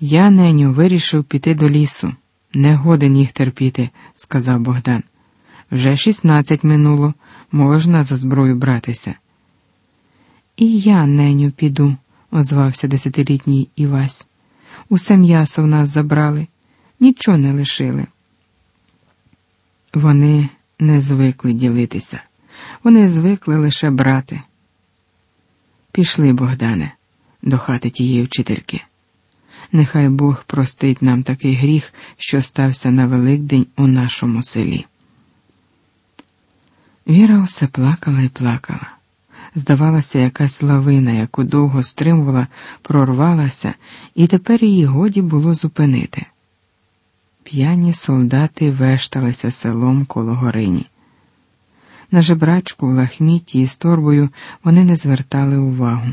Я, неню, вирішив піти до лісу. Не годен їх терпіти, сказав Богдан. Вже шістнадцять минуло, можна за зброю братися. І я, неню, піду, озвався десятилітній Івась. Усе м'ясо в нас забрали, нічого не лишили. Вони не звикли ділитися, вони звикли лише брати. Пішли, Богдане, до хати тієї вчительки. Нехай Бог простить нам такий гріх, що стався на Великдень у нашому селі. Віра усе плакала і плакала. Здавалося, якась лавина, яку довго стримувала, прорвалася, і тепер її годі було зупинити. П'яні солдати вешталися селом коло горині. На жебрачку в лахміті і з торбою вони не звертали увагу.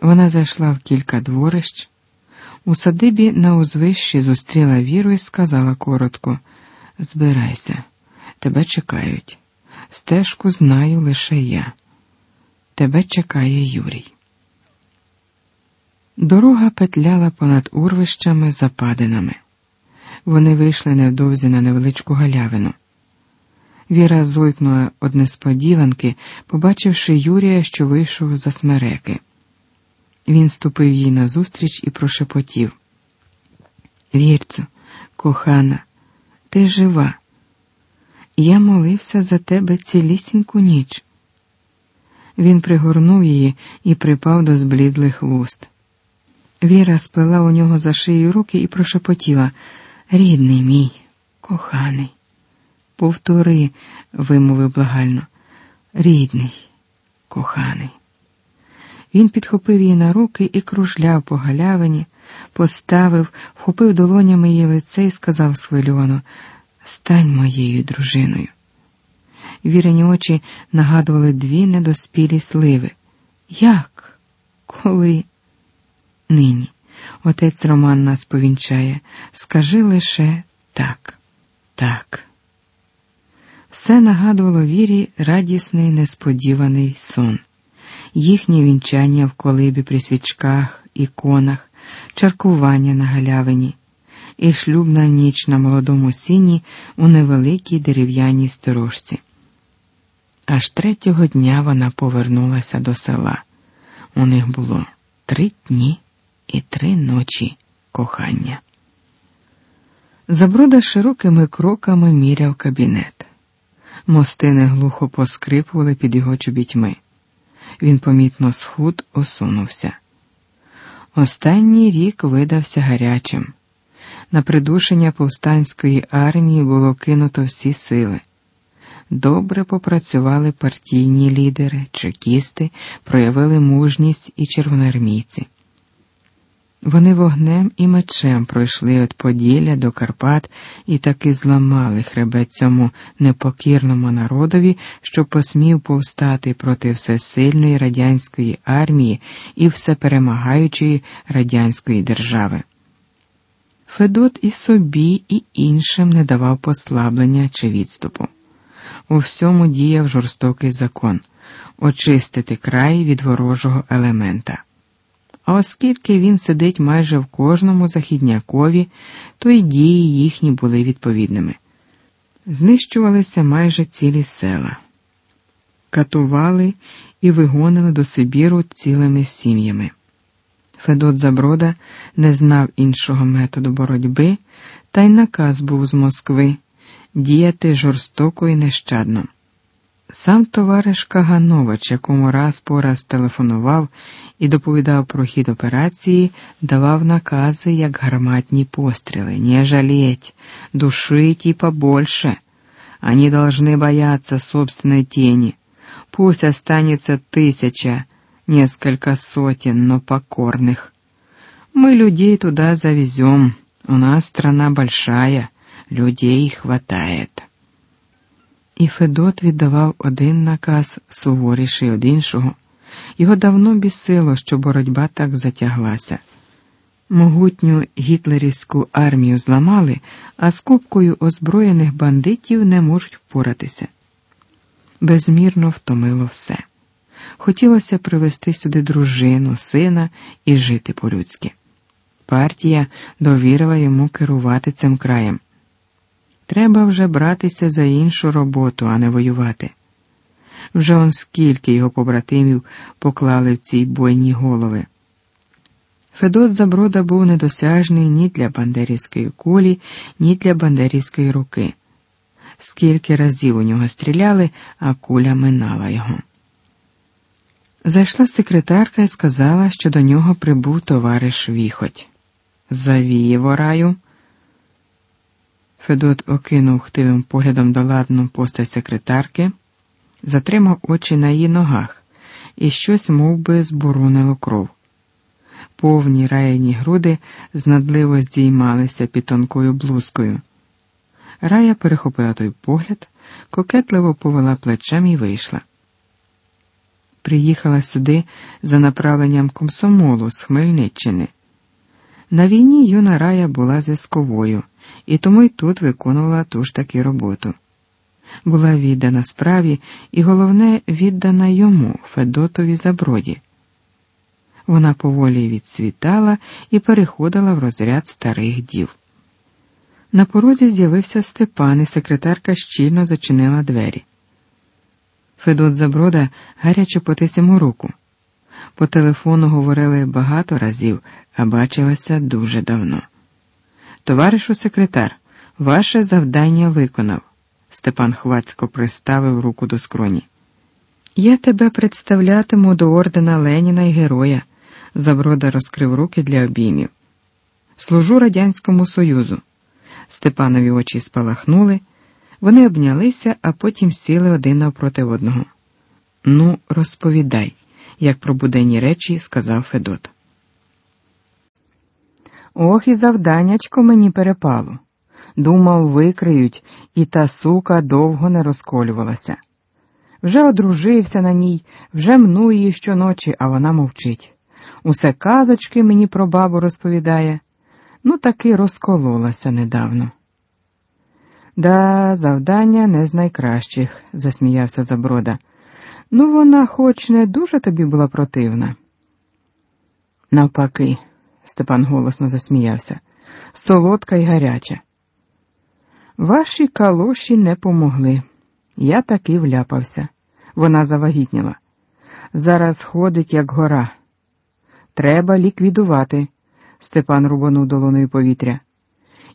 Вона зайшла в кілька дворищ. У садибі на узвищі зустріла віру і сказала коротко: Збирайся, тебе чекають. Стежку знаю лише я. Тебе чекає Юрій. Дорога петляла понад урвищами западинами. Вони вийшли невдовзі на невеличку галявину. Віра зойкнула од несподіванки, побачивши Юрія, що вийшов за смереки. Він ступив їй назустріч і прошепотів. Вірцю, кохана, ти жива. Я молився за тебе цілісіньку ніч. Він пригорнув її і припав до зблідлих вуст. Віра сплела у нього за шию руки і прошепотіла Рідний мій, коханий. Повтори, вимовив благально. Рідний, коханий. Він підхопив її на руки і кружляв по галявині, поставив, вхопив долонями її лице і сказав схвильовано Стань моєю дружиною. Вірені очі нагадували дві недоспілі сливи. Як? Коли? Нині. Отець Роман нас повінчає. Скажи лише так, так. Все нагадувало вірі радісний несподіваний сон їхнє вінчання в колибі при свічках, іконах, чаркування на галявині, і шлюбна ніч на молодому сіні у невеликій дерев'яній сторожці. Аж третього дня вона повернулася до села. У них було три дні і три ночі кохання. Заброда широкими кроками міряв кабінет. Мостини глухо поскрипували під його чобітьми він помітно схуд осунувся. Останній рік видався гарячим. На придушення повстанської армії було кинуто всі сили. Добре попрацювали партійні лідери, чекісти, проявили мужність і червоноармійці. Вони вогнем і мечем пройшли від Поділля до Карпат і таки зламали хребет цьому непокірному народові, що посмів повстати проти всесильної радянської армії і всеперемагаючої радянської держави. Федот і собі, і іншим не давав послаблення чи відступу. У всьому діяв жорстокий закон очистити край від ворожого елемента. А оскільки він сидить майже в кожному західнякові, то й дії їхні були відповідними. Знищувалися майже цілі села, катували і вигонили до Сибіру цілими сім'ями. Федот Заброда не знав іншого методу боротьби, та й наказ був з Москви діяти жорстоко і нещадно. Сам товариш Каганович, якому раз по раз телефонував і доповідав про хід операції, давав накази, як гарматні постріли. Не жалеть, душить и побольше. Они должны бояться собственной тени. Пусть останется тысяча, несколько сотен, но покорных. Мы людей туда завезем. У нас страна большая, людей хватает. І Федот віддавав один наказ суворіший од іншого. Його давно бісило, що боротьба так затяглася. Могутню гітлерівську армію зламали, а з купкою озброєних бандитів не можуть впоратися. Безмірно втомило все. Хотілося привезти сюди дружину, сина і жити по-людськи. партія довірила йому керувати цим краєм. Треба вже братися за іншу роботу, а не воювати. Вже он скільки його побратимів поклали в цій бойні голови. Федот Заброда був недосяжний ні для бандерівської кулі, ні для бандерівської руки. Скільки разів у нього стріляли, а куля минала його. Зайшла секретарка і сказала, що до нього прибув товариш Віхоть. Завіє вораю. Федот окинув хтивим поглядом доладну постать секретарки, затримав очі на її ногах, і щось мов би, зборонило кров. Повні раяні груди знадливо здіймалися під тонкою блузкою. Рая перехопила той погляд, кокетливо повела плечем і вийшла. Приїхала сюди за направленням комсомолу з Хмельниччини. На війні юна рая була зв'язковою, і тому й тут виконувала ту ж таки роботу. Була віддана справі і, головне, віддана йому, Федотові Заброді. Вона поволі відцвітала і переходила в розряд старих дів. На порозі з'явився Степан, і секретарка щільно зачинила двері. Федот Заброда гаряче потис йому руку. По телефону говорили багато разів, а бачилися дуже давно. Товаришу секретар, ваше завдання виконав. Степан хвацько приставив руку до скроні. Я тебе представлятиму до ордена Леніна і Героя. Заброда розкрив руки для обіймів. Служу Радянському Союзу. Степанові очі спалахнули, вони обнялися, а потім сіли один навпроти одного. Ну, розповідай, як про буденні речі сказав Федот. Ох, і завданнячко мені перепало. Думав, викриють, і та сука довго не розколювалася. Вже одружився на ній, вже мну її щоночі, а вона мовчить. Усе казочки мені про бабу розповідає. Ну, таки розкололася недавно. Да, завдання не з найкращих, засміявся Заброда. Ну, вона хоч не дуже тобі була противна. Навпаки, Степан голосно засміявся, солодка й гаряча. Ваші калоші не помогли. Я таки вляпався. Вона завагітніла. Зараз ходить, як гора. Треба ліквідувати. Степан рубанув долоною повітря.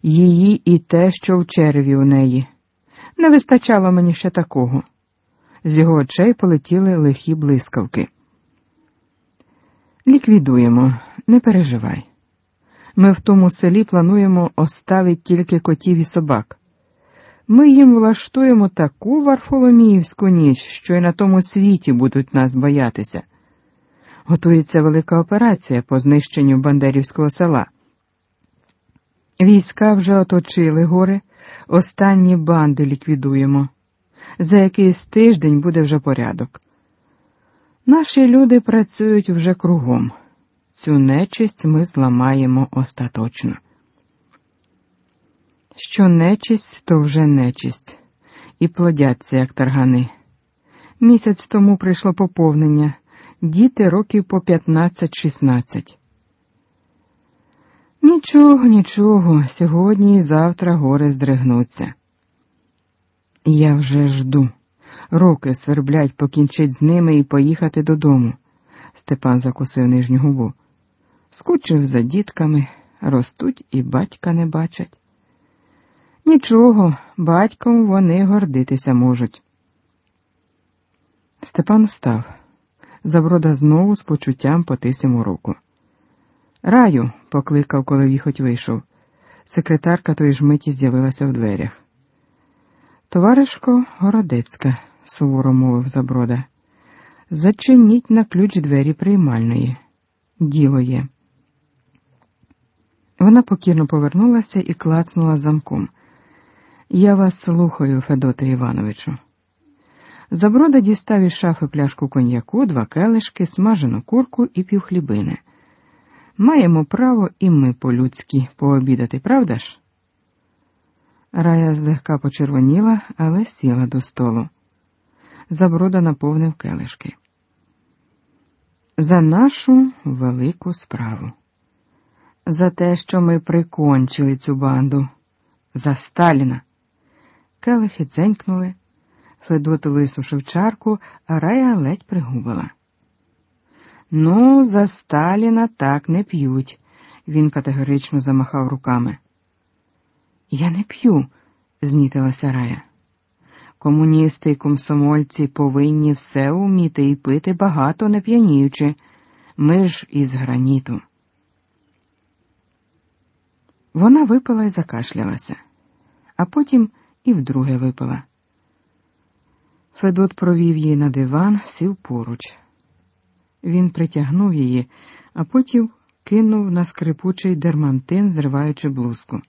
Її і те, що в черві у неї. Не вистачало мені ще такого. З його очей полетіли лихі блискавки. Ліквідуємо, не переживай. Ми в тому селі плануємо оставити тільки котів і собак. Ми їм влаштуємо таку Варфоломіївську ніч, що й на тому світі будуть нас боятися. Готується велика операція по знищенню Бандерівського села. Війська вже оточили гори, останні банди ліквідуємо. За якийсь тиждень буде вже порядок. Наші люди працюють вже кругом. Цю нечисть ми зламаємо остаточно. Що нечисть, то вже нечисть, і плодяться, як таргани. Місяць тому прийшло поповнення, діти років по 15-16. Нічого, нічого, сьогодні і завтра гори здригнуться. Я вже жду. Роки сверблять покінчить з ними і поїхати додому. Степан закусив нижню губу. Скучив за дітками, ростуть і батька не бачать. Нічого, батьком вони гордитися можуть. Степан встав. Заброда знову з почуттям потис йому руку. Раю, покликав, коли віхоть вийшов. Секретарка тої ж миті з'явилася в дверях. Товаришко Городецька, суворо мовив Заброда, зачиніть на ключ двері приймальної. Діло є. Вона покірно повернулася і клацнула замком. Я вас слухаю, Федоте Івановичу. Заброда дістав із шафи пляшку коньяку, два келишки, смажену курку і півхлібини. Маємо право і ми по-людськи пообідати, правда ж? Рая злегка почервоніла, але сіла до столу. Заброда наповнив келишки. За нашу велику справу. За те, що ми прикончили цю банду, за Сталіна. Келихи дзенькнули. Федот висушив чарку, а рая ледь пригубила. Ну, за Сталіна так не п'ють, він категорично замахав руками. Я не п'ю, знітилася рая. Комуністи й комсомольці повинні все уміти і пити багато не п'яніючи. Ми ж із граніту. Вона випила і закашлялася, а потім і вдруге випила. Федот провів її на диван, сів поруч. Він притягнув її, а потім кинув на скрипучий дермантин, зриваючи блузку,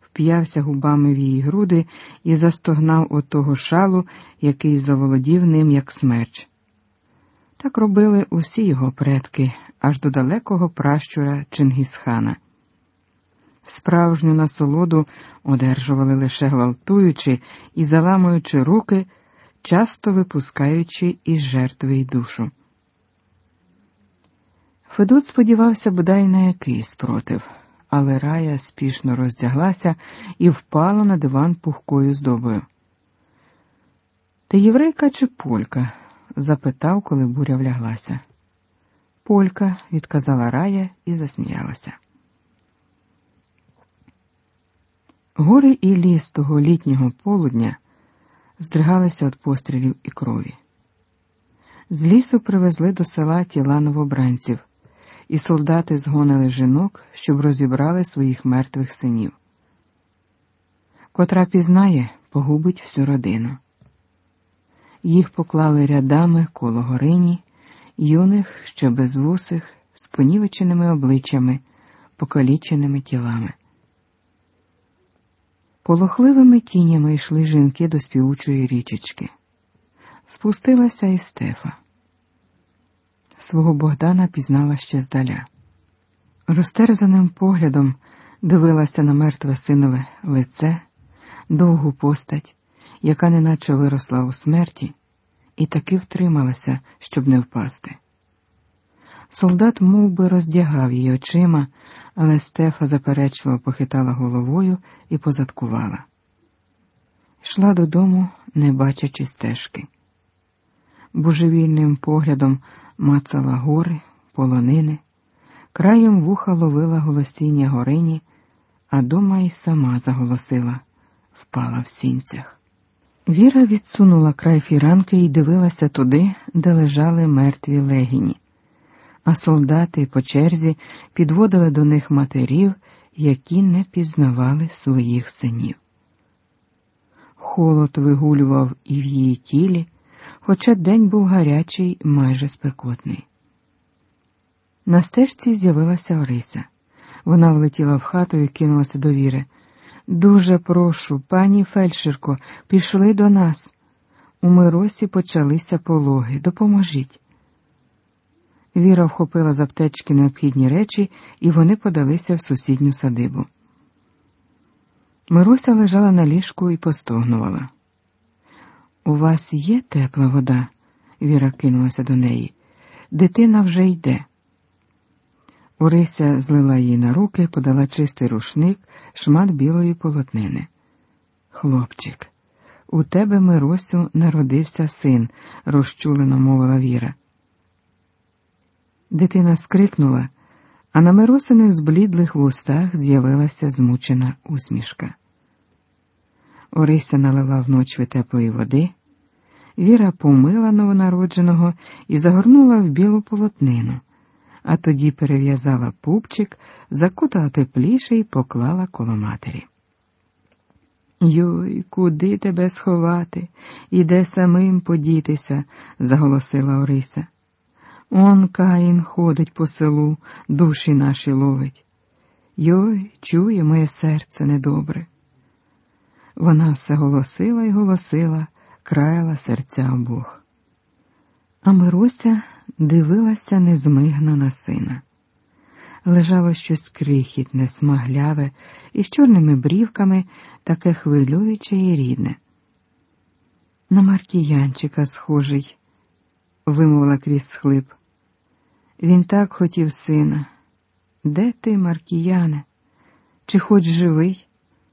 вп'явся губами в її груди і застогнав отого шалу, який заволодів ним, як смерч. Так робили усі його предки, аж до далекого пращура Чингісхана. Справжню насолоду одержували лише гвалтуючи і заламуючи руки, часто випускаючи із жертви й душу. Федот сподівався бодай на якийсь спротив, але рая спішно роздяглася і впала на диван пухкою здобою. Ти єврейка чи полька? запитав, коли буря вляглася. Полька, відказала рая і засміялася. Гори і ліс того літнього полудня здригалися від пострілів і крові. З лісу привезли до села тіла новобранців, і солдати згонили жінок, щоб розібрали своїх мертвих синів. Котра пізнає, погубить всю родину. Їх поклали рядами коло горині, юних, ще безвусих, з понівеченими обличчями, покаліченими тілами. Полохливими тінями йшли жінки до співучої річечки. Спустилася і Стефа. Свого Богдана пізнала ще здаля. Розтерзаним поглядом дивилася на мертве синове лице, довгу постать, яка неначе виросла у смерті, і таки втрималася, щоб не впасти. Солдат мов би, роздягав її очима, але Стефа заперечливо похитала головою і позадкувала. Йшла додому, не бачачи стежки. Божевільним поглядом мацала гори, полонини, краєм вуха ловила голосіння горині, а дома й сама заголосила, впала в сінцях. Віра відсунула край фіранки і дивилася туди, де лежали мертві легіні а солдати по черзі підводили до них матерів, які не пізнавали своїх синів. Холод вигулював і в її тілі, хоча день був гарячий, майже спекотний. На стежці з'явилася Орися. Вона влетіла в хату і кинулася до віри. Дуже прошу, пані фельдшерко, пішли до нас. У Миросі почалися пологи. Допоможіть. Віра вхопила з аптечки необхідні речі, і вони подалися в сусідню садибу. Мируся лежала на ліжку і постогнувала. У вас є тепла вода? Віра кинулася до неї. Дитина вже йде. Орися злила їй на руки, подала чистий рушник, шмат білої полотнини. Хлопчик, у тебе, Миросю, народився син, розчулено мовила Віра. Дитина скрикнула, а на Миросиних зблідлих вустах з'явилася змучена усмішка. Орися налила вночі теплої води, Віра помила новонародженого і загорнула в білу полотнину, а тоді перев'язала пупчик, закутала тепліше і поклала коло матері. Йой, куди тебе сховати і де самим подітися? заголосила Орися. Он Каїн ходить по селу, душі наші ловить. Йой, чує моє серце недобре. Вона все голосила і голосила, краяла серця обох. А Мируся дивилася незмигно на сина. Лежало щось крихітне, смагляве, із чорними брівками, таке хвилююче і рідне. На Маркіянчика схожий, вимовила крізь схлип. Він так хотів сина, Де ти, Маркіяне? Чи хоч живий?